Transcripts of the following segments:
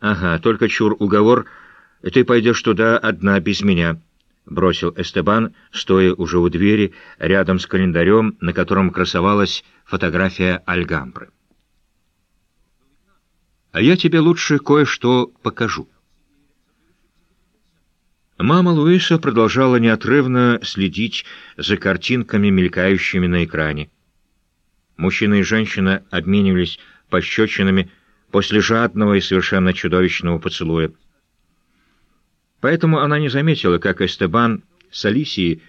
«Ага, только чур уговор, ты пойдешь туда одна без меня», — бросил Эстебан, стоя уже у двери, рядом с календарем, на котором красовалась фотография Альгамбры. «А я тебе лучше кое-что покажу». Мама Луиса продолжала неотрывно следить за картинками, мелькающими на экране. Мужчина и женщина обменивались пощечинами после жадного и совершенно чудовищного поцелуя. Поэтому она не заметила, как Эстебан с Алисией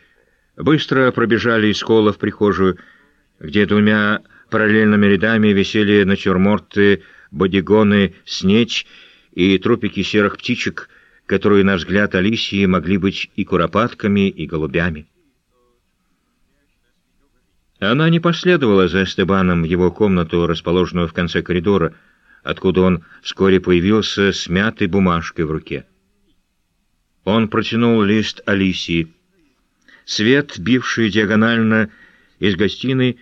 быстро пробежали из кола в прихожую, где двумя параллельными рядами висели натюрморты, бодигоны, снечь и трупики серых птичек, которые, на взгляд Алисии, могли быть и куропатками, и голубями. Она не последовала за Эстебаном в его комнату, расположенную в конце коридора, откуда он вскоре появился с мятой бумажкой в руке. Он протянул лист Алисии. Свет, бивший диагонально из гостиной,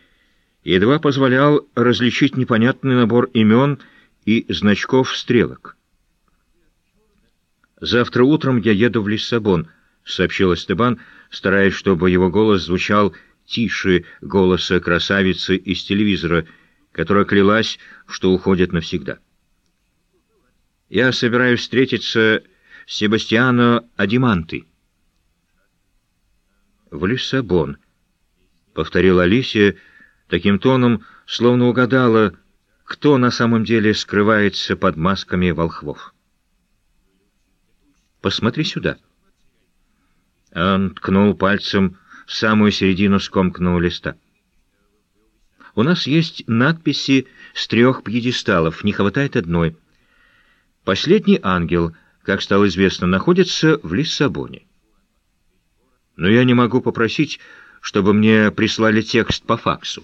едва позволял различить непонятный набор имен и значков стрелок. «Завтра утром я еду в Лиссабон», — сообщил Эстебан, стараясь, чтобы его голос звучал тише голоса красавицы из телевизора, которая клялась, что уходит навсегда. «Я собираюсь встретиться с Себастьяно Адимантой». «В Лиссабон», — повторила Алисия таким тоном, словно угадала, кто на самом деле скрывается под масками волхвов. «Посмотри сюда». Он ткнул пальцем в самую середину скомканного листа. У нас есть надписи с трех пьедесталов, не хватает одной. Последний ангел, как стало известно, находится в Лиссабоне. Но я не могу попросить, чтобы мне прислали текст по факсу.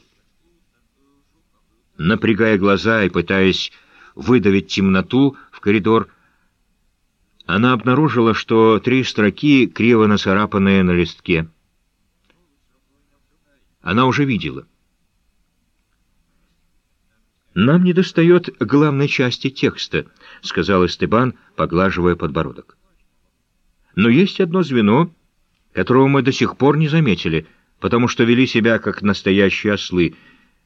Напрягая глаза и пытаясь выдавить темноту в коридор, она обнаружила, что три строки криво нацарапанные на листке. Она уже видела. «Нам недостает главной части текста», — сказал Эстебан, поглаживая подбородок. «Но есть одно звено, которого мы до сих пор не заметили, потому что вели себя как настоящие ослы.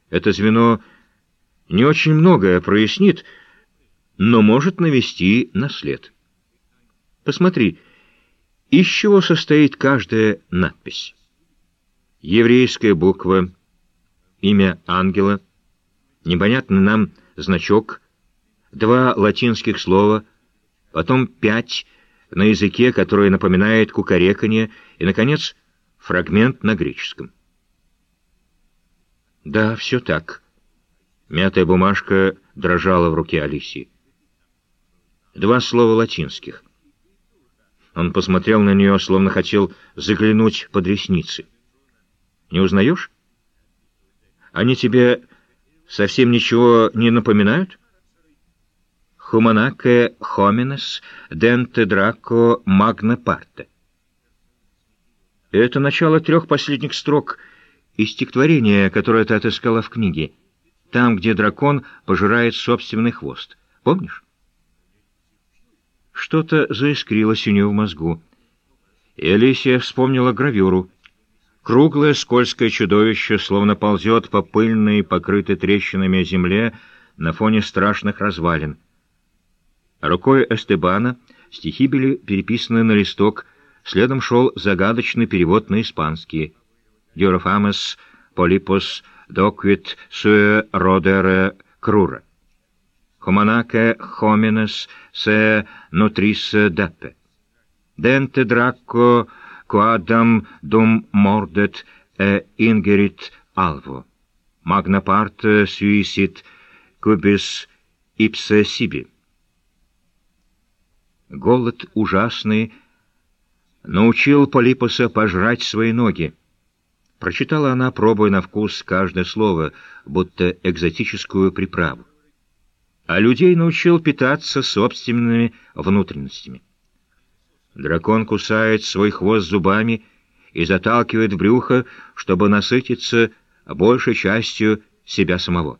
Это звено не очень многое прояснит, но может навести на след. Посмотри, из чего состоит каждая надпись» еврейская буква, имя ангела, непонятный нам значок, два латинских слова, потом пять на языке, который напоминает кукареканье, и, наконец, фрагмент на греческом. Да, все так. Мятая бумажка дрожала в руке Алисии. Два слова латинских. Он посмотрел на нее, словно хотел заглянуть под ресницы. Не узнаешь? Они тебе совсем ничего не напоминают? Хуманаке хоминес денте драко магна парте. Это начало трех последних строк из стихотворения, которое ты отыскала в книге. Там, где дракон пожирает собственный хвост. Помнишь? Что-то заискрилось у нее в мозгу. И Алисия вспомнила гравюру — Круглое скользкое чудовище словно ползет по пыльной, покрытой трещинами земле на фоне страшных развалин. Рукой Эстебана стихи были переписаны на листок, следом шел загадочный перевод на испанский. «Дюрофамес полипос доквит суэ родере крура». «Хуманаке хоминес се нутрисе депе». «Денте драко quadam dum mordet e ingerit alvo. Magna parte suicit cubis ipse sibi. Голод ужасный научил Полипоса пожрать свои ноги. Прочитала она, пробуя на вкус каждое слово, будто экзотическую приправу. А людей научил питаться собственными внутренностями. Дракон кусает свой хвост зубами и заталкивает в брюхо, чтобы насытиться большей частью себя самого.